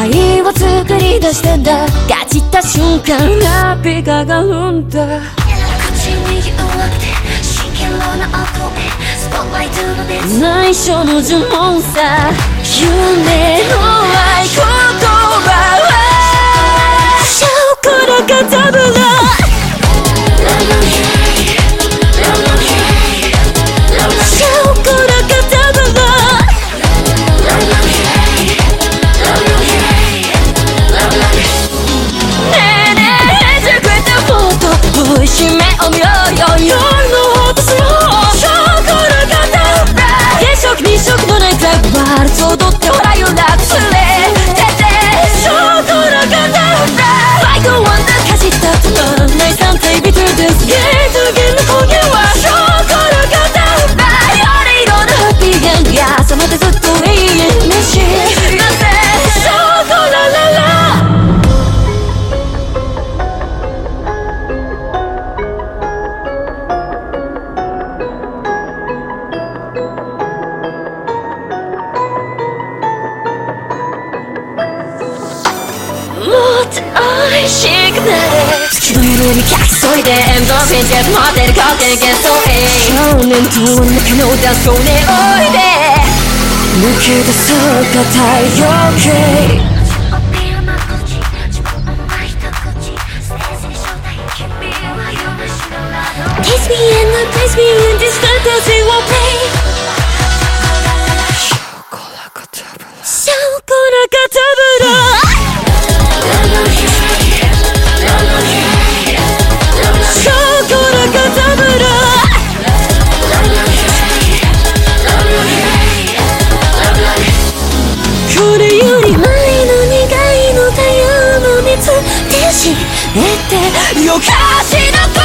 愛を作り出したんだ。ガチった瞬間。ラピカが生んだ口に弱くて真剣な音へ。スポットライトの熱内緒の呪文さ。夢の合言葉は。ショコラがダブラブっと美味しくなれ月の夜に焼きそいでエンドフィンジェス待ってるかけ幻想へ少年と中のダンスをねおいで抜け出そうか太陽系 Kiss me and not place me in this fantasy will 教てよかしの声